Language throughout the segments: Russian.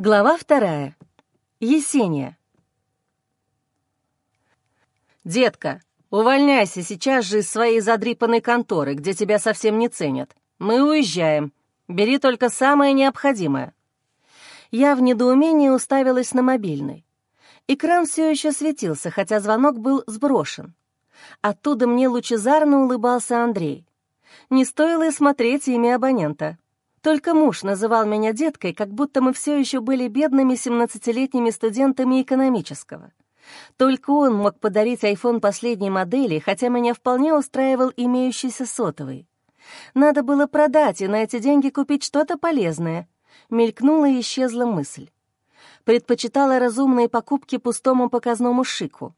Глава вторая. Есения. «Детка, увольняйся сейчас же из своей задрипанной конторы, где тебя совсем не ценят. Мы уезжаем. Бери только самое необходимое». Я в недоумении уставилась на мобильный. Экран все еще светился, хотя звонок был сброшен. Оттуда мне лучезарно улыбался Андрей. Не стоило и смотреть имя абонента. Только муж называл меня деткой, как будто мы все еще были бедными 17-летними студентами экономического. Только он мог подарить iPhone последней модели, хотя меня вполне устраивал имеющийся сотовый. Надо было продать и на эти деньги купить что-то полезное. Мелькнула и исчезла мысль. Предпочитала разумные покупки пустому показному шику.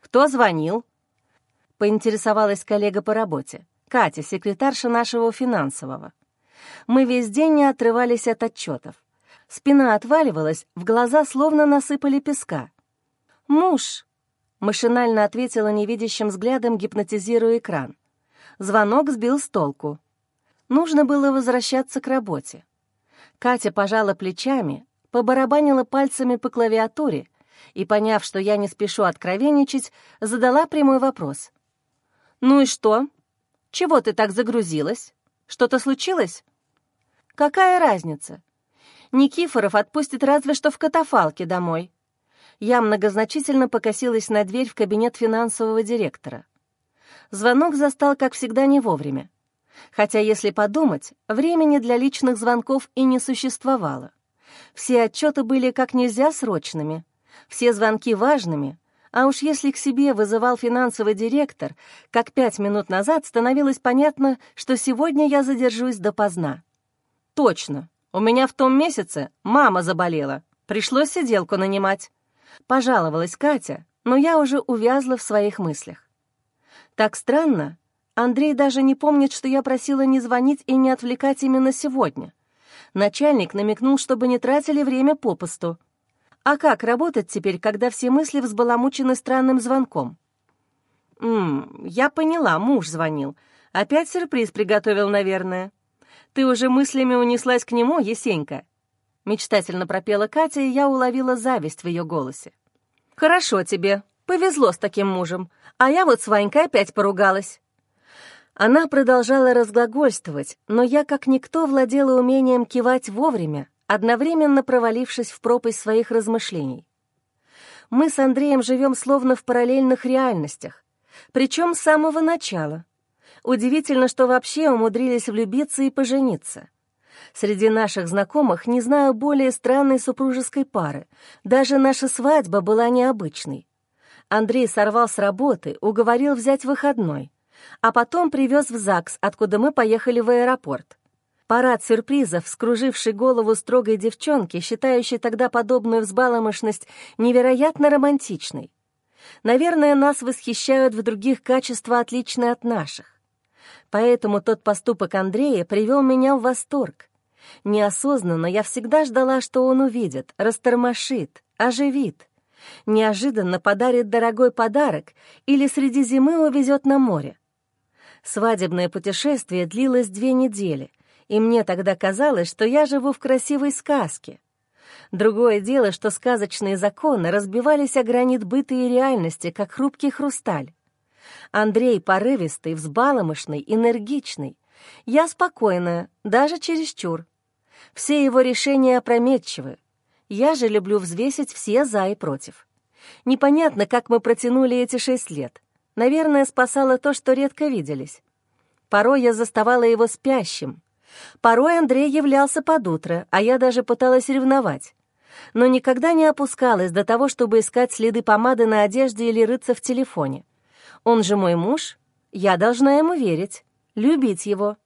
«Кто звонил?» — поинтересовалась коллега по работе. Катя, секретарша нашего финансового. Мы весь день не отрывались от отчетов. Спина отваливалась, в глаза словно насыпали песка. «Муж!» — машинально ответила невидящим взглядом, гипнотизируя экран. Звонок сбил с толку. Нужно было возвращаться к работе. Катя пожала плечами, побарабанила пальцами по клавиатуре и, поняв, что я не спешу откровенничать, задала прямой вопрос. «Ну и что? Чего ты так загрузилась? Что-то случилось?» Какая разница? Никифоров отпустит разве что в катафалке домой. Я многозначительно покосилась на дверь в кабинет финансового директора. Звонок застал, как всегда, не вовремя. Хотя, если подумать, времени для личных звонков и не существовало. Все отчеты были как нельзя срочными, все звонки важными, а уж если к себе вызывал финансовый директор, как пять минут назад становилось понятно, что сегодня я задержусь допоздна. «Точно. У меня в том месяце мама заболела. Пришлось сиделку нанимать». Пожаловалась Катя, но я уже увязла в своих мыслях. Так странно. Андрей даже не помнит, что я просила не звонить и не отвлекать именно сегодня. Начальник намекнул, чтобы не тратили время попусту. А как работать теперь, когда все мысли взбаламучены странным звонком? «Ммм, я поняла, муж звонил. Опять сюрприз приготовил, наверное. Ты уже мыслями унеслась к нему, Есенька?» Мечтательно пропела Катя, и я уловила зависть в ее голосе. «Хорошо тебе, повезло с таким мужем, а я вот с Ванькой опять поругалась». Она продолжала разглагольствовать, но я, как никто, владела умением кивать вовремя, одновременно провалившись в пропасть своих размышлений. Мы с Андреем живем словно в параллельных реальностях, причем с самого начала. Удивительно, что вообще умудрились влюбиться и пожениться. Среди наших знакомых не знаю более странной супружеской пары. Даже наша свадьба была необычной. Андрей сорвал с работы, уговорил взять выходной, а потом привез в ЗАГС, откуда мы поехали в аэропорт. Парад сюрпризов, скруживший голову строгой девчонки, считающей тогда подобную взбаломошность невероятно романтичной. Наверное, нас восхищают в других качества, отличные от наших. Поэтому тот поступок Андрея привел меня в восторг. Неосознанно я всегда ждала, что он увидит, растормошит, оживит. Неожиданно подарит дорогой подарок или среди зимы увезет на море. Свадебное путешествие длилось две недели, и мне тогда казалось, что я живу в красивой сказке. Другое дело, что сказочные законы разбивались о гранит быта и реальности, как хрупкий хрусталь. Андрей порывистый, взбаломышный, энергичный. Я спокойная, даже чересчур. Все его решения опрометчивы. Я же люблю взвесить все «за» и «против». Непонятно, как мы протянули эти шесть лет. Наверное, спасало то, что редко виделись. Порой я заставала его спящим. Порой Андрей являлся под утро, а я даже пыталась ревновать. Но никогда не опускалась до того, чтобы искать следы помады на одежде или рыться в телефоне. Он же мой муж, я должна ему верить, любить его.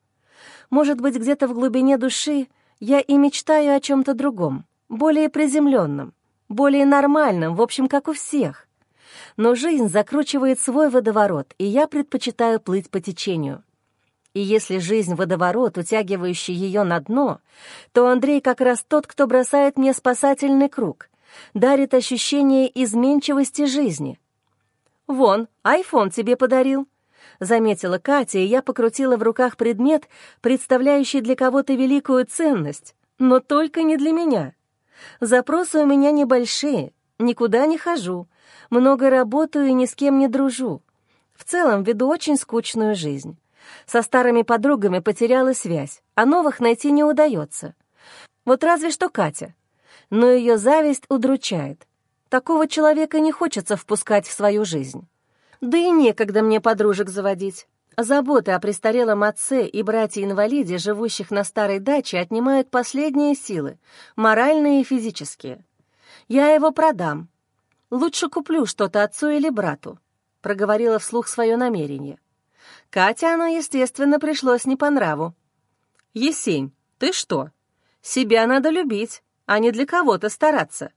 Может быть, где-то в глубине души я и мечтаю о чем-то другом, более приземленном, более нормальном, в общем, как у всех. Но жизнь закручивает свой водоворот, и я предпочитаю плыть по течению. И если жизнь — водоворот, утягивающий ее на дно, то Андрей как раз тот, кто бросает мне спасательный круг, дарит ощущение изменчивости жизни, «Вон, айфон тебе подарил», — заметила Катя, и я покрутила в руках предмет, представляющий для кого-то великую ценность, но только не для меня. Запросы у меня небольшие, никуда не хожу, много работаю и ни с кем не дружу. В целом веду очень скучную жизнь. Со старыми подругами потеряла связь, а новых найти не удается. Вот разве что Катя. Но ее зависть удручает. Такого человека не хочется впускать в свою жизнь. Да и некогда мне подружек заводить. Заботы о престарелом отце и брате-инвалиде, живущих на старой даче, отнимают последние силы, моральные и физические. Я его продам. Лучше куплю что-то отцу или брату, — проговорила вслух свое намерение. Катя оно, естественно, пришлось не по нраву. «Есень, ты что? Себя надо любить, а не для кого-то стараться».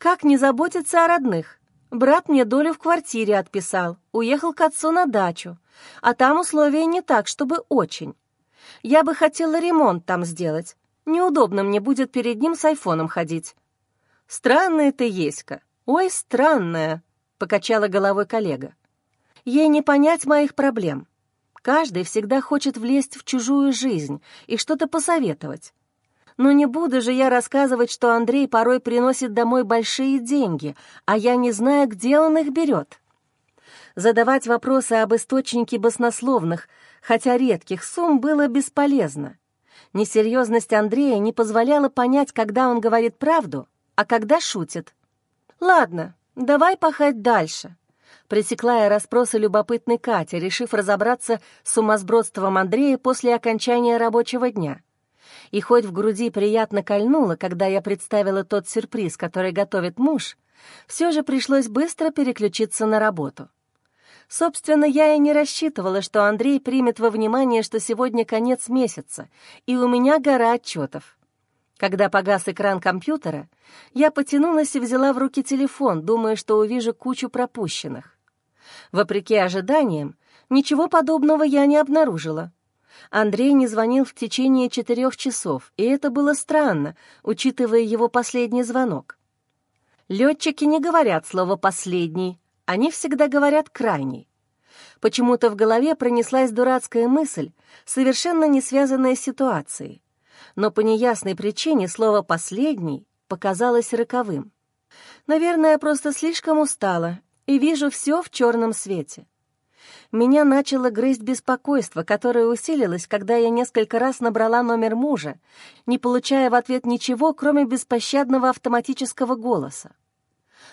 «Как не заботиться о родных? Брат мне долю в квартире отписал, уехал к отцу на дачу, а там условия не так, чтобы очень. Я бы хотела ремонт там сделать. Неудобно мне будет перед ним с айфоном ходить». «Странная ты, Еська, ой, странная», — покачала головой коллега. «Ей не понять моих проблем. Каждый всегда хочет влезть в чужую жизнь и что-то посоветовать. Но не буду же я рассказывать, что Андрей порой приносит домой большие деньги, а я не знаю, где он их берет. Задавать вопросы об источнике баснословных, хотя редких сумм, было бесполезно. Несерьезность Андрея не позволяла понять, когда он говорит правду, а когда шутит. «Ладно, давай пахать дальше», — пресекла я расспросы любопытной Кати, решив разобраться с сумасбродством Андрея после окончания рабочего дня и хоть в груди приятно кольнуло, когда я представила тот сюрприз, который готовит муж, все же пришлось быстро переключиться на работу. Собственно, я и не рассчитывала, что Андрей примет во внимание, что сегодня конец месяца, и у меня гора отчетов. Когда погас экран компьютера, я потянулась и взяла в руки телефон, думая, что увижу кучу пропущенных. Вопреки ожиданиям, ничего подобного я не обнаружила. Андрей не звонил в течение четырех часов, и это было странно, учитывая его последний звонок. Летчики не говорят слово «последний», они всегда говорят «крайний». Почему-то в голове пронеслась дурацкая мысль, совершенно не связанная с ситуацией. Но по неясной причине слово «последний» показалось роковым. Наверное, я просто слишком устала и вижу все в черном свете меня начало грызть беспокойство, которое усилилось, когда я несколько раз набрала номер мужа, не получая в ответ ничего, кроме беспощадного автоматического голоса.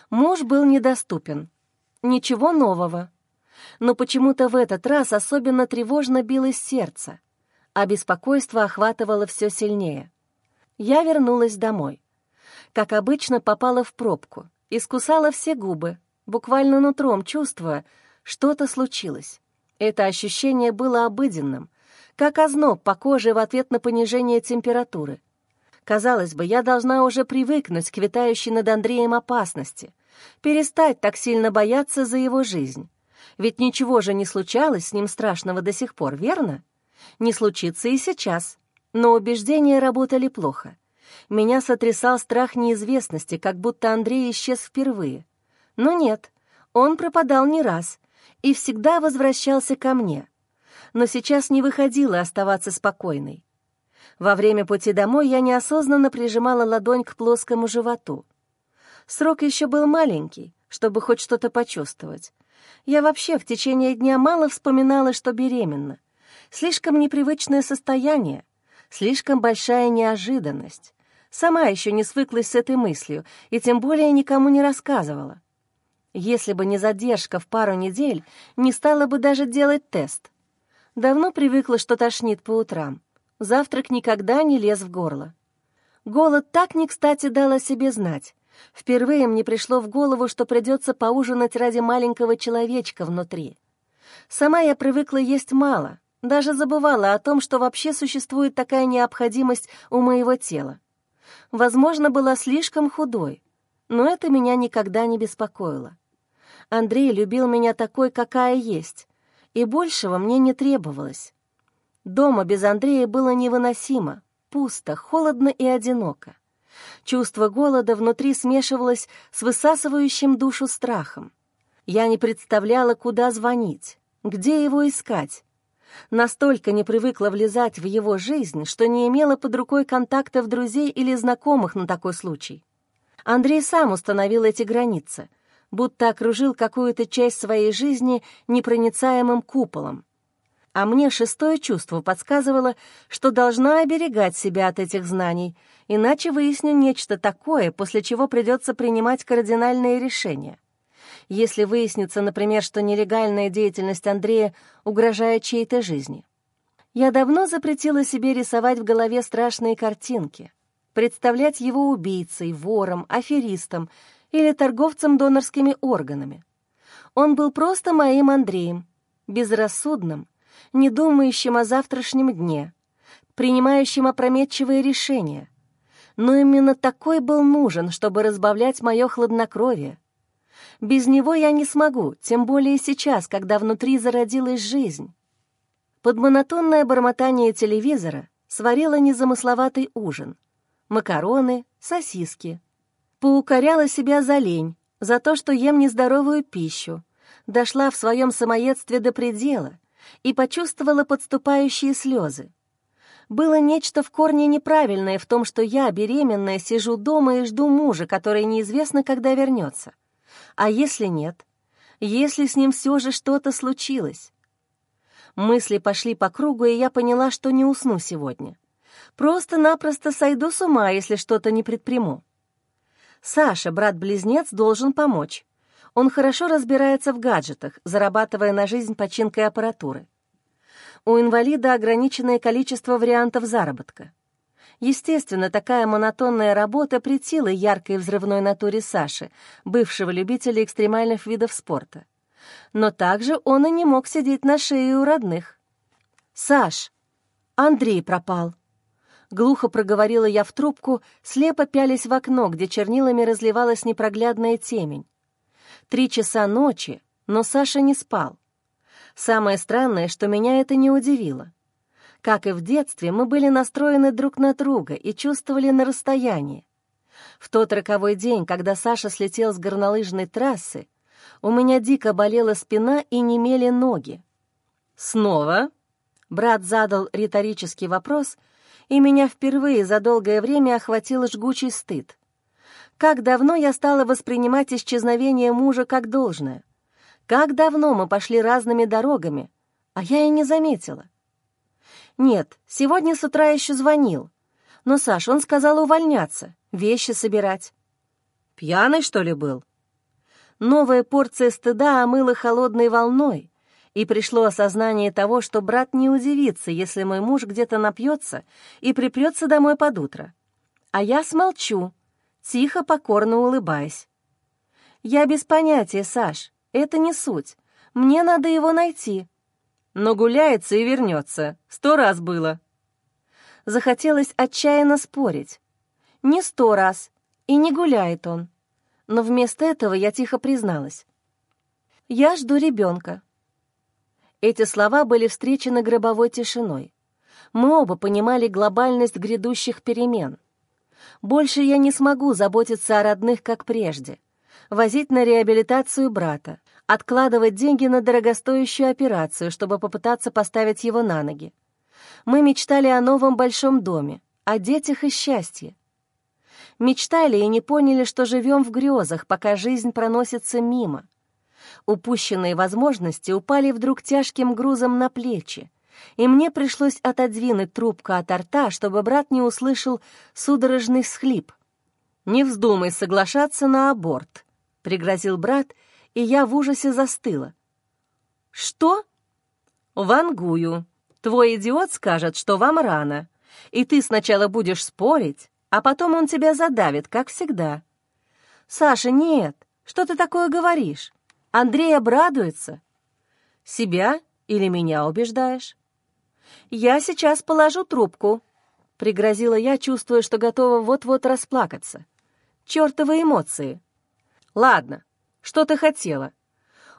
Муж был недоступен. Ничего нового. Но почему-то в этот раз особенно тревожно билось сердце, а беспокойство охватывало все сильнее. Я вернулась домой. Как обычно, попала в пробку, искусала все губы, буквально нутром чувствуя, что-то случилось. Это ощущение было обыденным, как озноб по коже в ответ на понижение температуры. Казалось бы, я должна уже привыкнуть к витающей над Андреем опасности, перестать так сильно бояться за его жизнь. Ведь ничего же не случалось с ним страшного до сих пор, верно? Не случится и сейчас. Но убеждения работали плохо. Меня сотрясал страх неизвестности, как будто Андрей исчез впервые. Но нет, он пропадал не раз, и всегда возвращался ко мне. Но сейчас не выходило оставаться спокойной. Во время пути домой я неосознанно прижимала ладонь к плоскому животу. Срок еще был маленький, чтобы хоть что-то почувствовать. Я вообще в течение дня мало вспоминала, что беременна. Слишком непривычное состояние, слишком большая неожиданность. Сама еще не свыклась с этой мыслью и тем более никому не рассказывала. Если бы не задержка в пару недель, не стала бы даже делать тест. Давно привыкла, что тошнит по утрам. Завтрак никогда не лез в горло. Голод так не кстати дал о себе знать. Впервые мне пришло в голову, что придется поужинать ради маленького человечка внутри. Сама я привыкла есть мало, даже забывала о том, что вообще существует такая необходимость у моего тела. Возможно, была слишком худой, но это меня никогда не беспокоило. Андрей любил меня такой, какая есть, и большего мне не требовалось. Дома без Андрея было невыносимо, пусто, холодно и одиноко. Чувство голода внутри смешивалось с высасывающим душу страхом. Я не представляла, куда звонить, где его искать. Настолько не привыкла влезать в его жизнь, что не имела под рукой контактов друзей или знакомых на такой случай. Андрей сам установил эти границы, будто окружил какую-то часть своей жизни непроницаемым куполом. А мне шестое чувство подсказывало, что должна оберегать себя от этих знаний, иначе выясню нечто такое, после чего придется принимать кардинальные решения. Если выяснится, например, что нелегальная деятельность Андрея угрожает чьей-то жизни. Я давно запретила себе рисовать в голове страшные картинки, представлять его убийцей, вором, аферистом или торговцем донорскими органами. Он был просто моим Андреем, безрассудным, не думающим о завтрашнем дне, принимающим опрометчивые решения. Но именно такой был нужен, чтобы разбавлять мое хладнокровие. Без него я не смогу, тем более сейчас, когда внутри зародилась жизнь. Под монотонное бормотание телевизора сварила незамысловатый ужин. Макароны, сосиски. Поукоряла себя за лень, за то, что ем нездоровую пищу. Дошла в своем самоедстве до предела — и почувствовала подступающие слезы. Было нечто в корне неправильное в том, что я, беременная, сижу дома и жду мужа, который неизвестно, когда вернется. А если нет? Если с ним все же что-то случилось? Мысли пошли по кругу, и я поняла, что не усну сегодня. Просто-напросто сойду с ума, если что-то не предприму. Саша, брат-близнец, должен помочь. Он хорошо разбирается в гаджетах, зарабатывая на жизнь починкой аппаратуры. У инвалида ограниченное количество вариантов заработка. Естественно, такая монотонная работа претила яркой взрывной натуре Саши, бывшего любителя экстремальных видов спорта. Но также он и не мог сидеть на шее у родных. «Саш, Андрей пропал», — глухо проговорила я в трубку, слепо пялись в окно, где чернилами разливалась непроглядная темень. Три часа ночи, но Саша не спал. Самое странное, что меня это не удивило. Как и в детстве, мы были настроены друг на друга и чувствовали на расстоянии. В тот роковой день, когда Саша слетел с горнолыжной трассы, у меня дико болела спина и немели ноги. «Снова?» — брат задал риторический вопрос, и меня впервые за долгое время охватил жгучий стыд. Как давно я стала воспринимать исчезновение мужа как должное? Как давно мы пошли разными дорогами, а я и не заметила. Нет, сегодня с утра еще звонил. Но, Саш, он сказал увольняться, вещи собирать. Пьяный, что ли, был? Новая порция стыда омыла холодной волной, и пришло осознание того, что брат не удивится, если мой муж где-то напьется и припрется домой под утро. А я смолчу, тихо, покорно улыбаясь. «Я без понятия, Саш, это не суть. Мне надо его найти». «Но гуляется и вернется. Сто раз было». Захотелось отчаянно спорить. «Не сто раз, и не гуляет он». Но вместо этого я тихо призналась. «Я жду ребенка». Эти слова были встречены гробовой тишиной. Мы оба понимали глобальность грядущих перемен — больше я не смогу заботиться о родных, как прежде. Возить на реабилитацию брата, откладывать деньги на дорогостоящую операцию, чтобы попытаться поставить его на ноги. Мы мечтали о новом большом доме, о детях и счастье. Мечтали и не поняли, что живем в грезах, пока жизнь проносится мимо. Упущенные возможности упали вдруг тяжким грузом на плечи, и мне пришлось отодвинуть трубку от рта, чтобы брат не услышал судорожный схлип. «Не вздумай соглашаться на аборт», — пригрозил брат, и я в ужасе застыла. «Что?» «Вангую. Твой идиот скажет, что вам рано, и ты сначала будешь спорить, а потом он тебя задавит, как всегда». «Саша, нет, что ты такое говоришь? Андрей обрадуется». «Себя или меня убеждаешь?» «Я сейчас положу трубку», — пригрозила я, чувствуя, что готова вот-вот расплакаться. «Чёртовы эмоции!» «Ладно, что ты хотела?»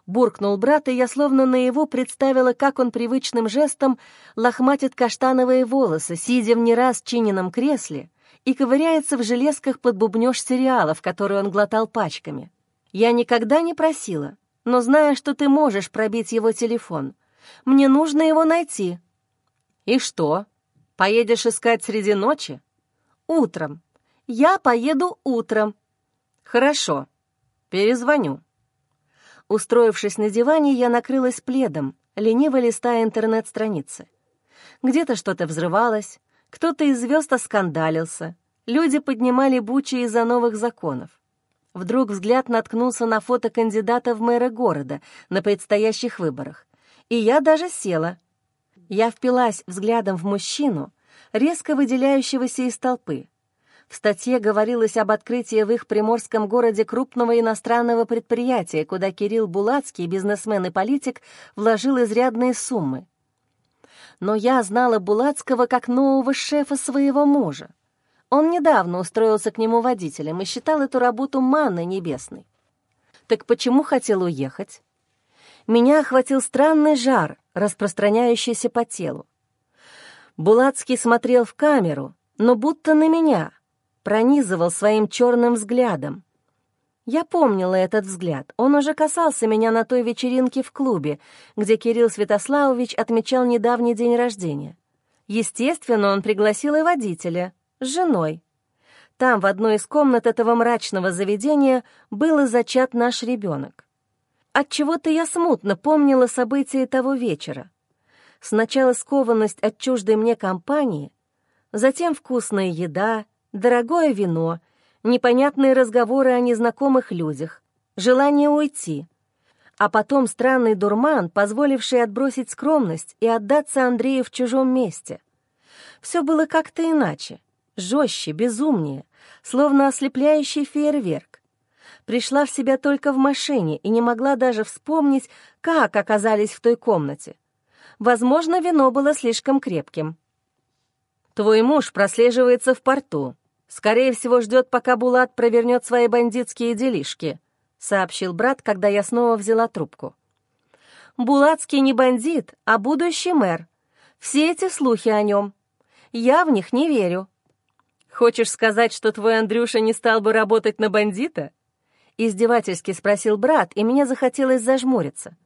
Буркнул брат, и я словно наяву представила, как он привычным жестом лохматит каштановые волосы, сидя в не раз чиненном кресле, и ковыряется в железках под бубнёж сериалов, которые он глотал пачками. Я никогда не просила, но зная, что ты можешь пробить его телефон — Мне нужно его найти». «И что? Поедешь искать среди ночи?» «Утром. Я поеду утром». «Хорошо. Перезвоню». Устроившись на диване, я накрылась пледом, лениво листая интернет-страницы. Где-то что-то взрывалось, кто-то из звезд оскандалился, люди поднимали бучи из-за новых законов. Вдруг взгляд наткнулся на фото кандидата в мэра города на предстоящих выборах. И я даже села. Я впилась взглядом в мужчину, резко выделяющегося из толпы. В статье говорилось об открытии в их приморском городе крупного иностранного предприятия, куда Кирилл Булацкий, бизнесмен и политик, вложил изрядные суммы. Но я знала Булацкого как нового шефа своего мужа. Он недавно устроился к нему водителем и считал эту работу манной небесной. Так почему хотел уехать? Меня охватил странный жар, распространяющийся по телу. Булацкий смотрел в камеру, но будто на меня, пронизывал своим черным взглядом. Я помнила этот взгляд. Он уже касался меня на той вечеринке в клубе, где Кирилл Святославович отмечал недавний день рождения. Естественно, он пригласил и водителя — женой. Там, в одной из комнат этого мрачного заведения, был и зачат наш ребенок. Отчего-то я смутно помнила события того вечера. Сначала скованность от чуждой мне компании, затем вкусная еда, дорогое вино, непонятные разговоры о незнакомых людях, желание уйти, а потом странный дурман, позволивший отбросить скромность и отдаться Андрею в чужом месте. Все было как-то иначе жестче, безумнее, словно ослепляющий фейерверк. Пришла в себя только в машине и не могла даже вспомнить, как оказались в той комнате. Возможно, вино было слишком крепким. «Твой муж прослеживается в порту. Скорее всего, ждет, пока Булат провернет свои бандитские делишки», — сообщил брат, когда я снова взяла трубку. «Булатский не бандит, а будущий мэр. Все эти слухи о нем. Я в них не верю», «Хочешь сказать, что твой Андрюша не стал бы работать на бандита?» Издевательски спросил брат, и мне захотелось зажмуриться.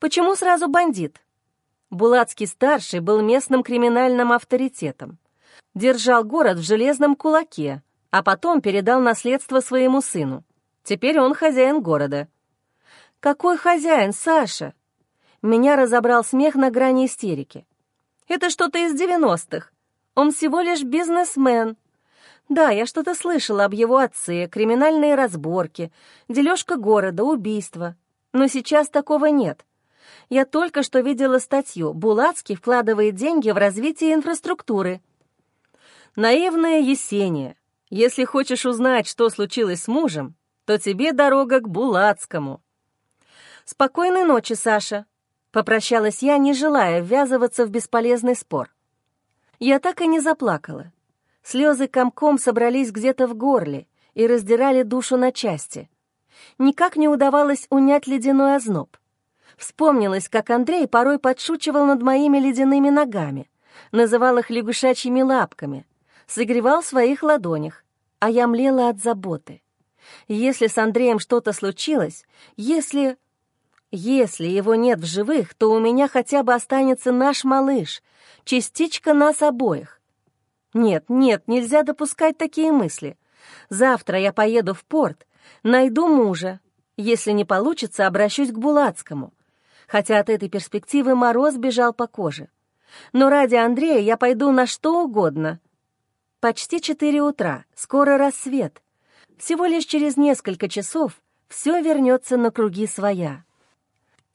«Почему сразу бандит?» Булацкий-старший был местным криминальным авторитетом. Держал город в железном кулаке, а потом передал наследство своему сыну. Теперь он хозяин города. «Какой хозяин, Саша?» Меня разобрал смех на грани истерики. «Это что-то из девяностых. Он всего лишь бизнесмен, да, я что-то слышала об его отце, криминальные разборки, дележка города, убийство. Но сейчас такого нет. Я только что видела статью «Булацкий вкладывает деньги в развитие инфраструктуры». Наивная Есения. Если хочешь узнать, что случилось с мужем, то тебе дорога к Булацкому. Спокойной ночи, Саша. Попрощалась я, не желая ввязываться в бесполезный спор. Я так и не заплакала. Слезы комком собрались где-то в горле и раздирали душу на части. Никак не удавалось унять ледяной озноб. Вспомнилось, как Андрей порой подшучивал над моими ледяными ногами, называл их лягушачьими лапками, согревал в своих ладонях, а я млела от заботы. Если с Андреем что-то случилось, если... Если его нет в живых, то у меня хотя бы останется наш малыш, частичка нас обоих. Нет, нет, нельзя допускать такие мысли. Завтра я поеду в порт, найду мужа. Если не получится, обращусь к Булацкому. Хотя от этой перспективы мороз бежал по коже. Но ради Андрея я пойду на что угодно. Почти четыре утра, скоро рассвет. Всего лишь через несколько часов все вернется на круги своя.